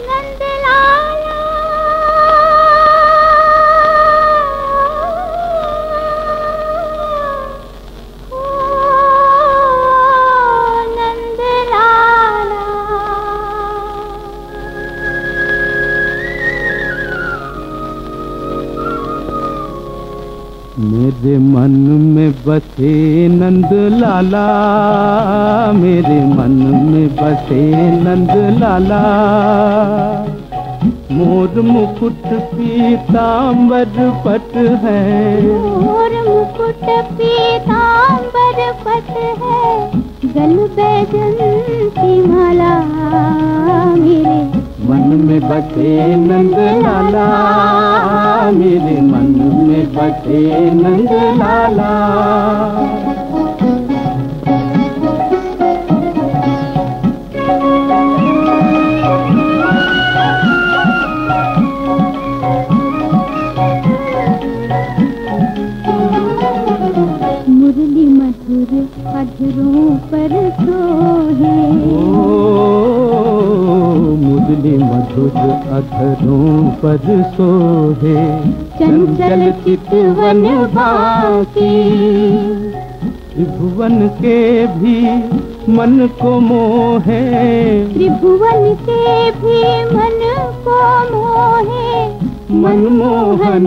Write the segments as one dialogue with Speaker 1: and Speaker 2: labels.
Speaker 1: 안돼. मेरे मन में बसे नंद लाला मेरे मन में बसे नंद लाला। मोर मुकुट पीताम्बर पट है।
Speaker 2: मोर मुकुट पीताम्बर पट है। गल बैजंती माला मेरे
Speaker 1: मन में बसे नंद लाला मेरे मन बसे नंद लाला
Speaker 2: मुरली मधुर अधरों पर सोहे।
Speaker 1: मुरली मधुर अधरों पर सोहे।
Speaker 2: चंचल चितवन बाकी।
Speaker 1: त्रिभुवन के भी मन को मोहे।
Speaker 2: त्रिभुवन के भी मन को मोहे।
Speaker 1: मनमोहन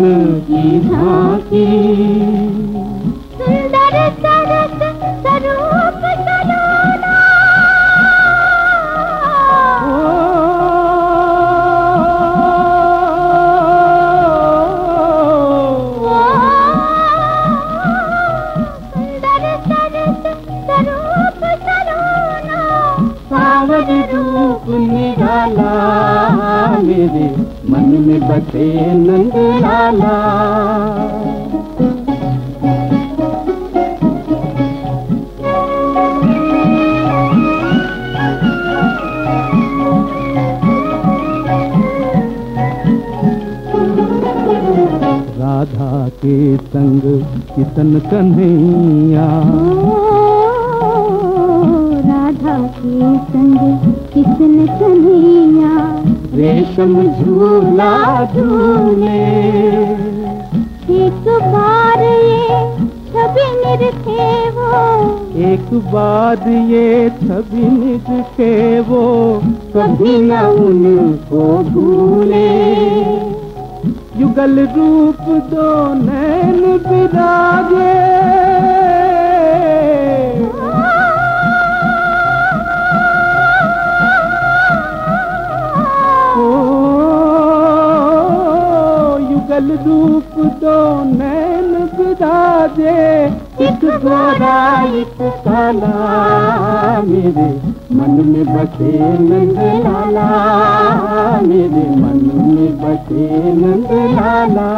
Speaker 1: की झांकी सावर रूप निराला मेरे मन में बसे नंद लाला। राधा के संग किशन कन्हैया।
Speaker 2: संग किसन कन्हैया
Speaker 1: रेशम झूला झूले
Speaker 2: एक बार ये छवि निरखे वो,
Speaker 1: एक बार ये छवि के वो, कभी न उनको भूले। युगल रूप दो नैन विराजे ओ, युगल रूप दो नैन बिदा दे। काला मेरे मन में बसे नंद लाला। मेरे मन में बसे नंद लाला।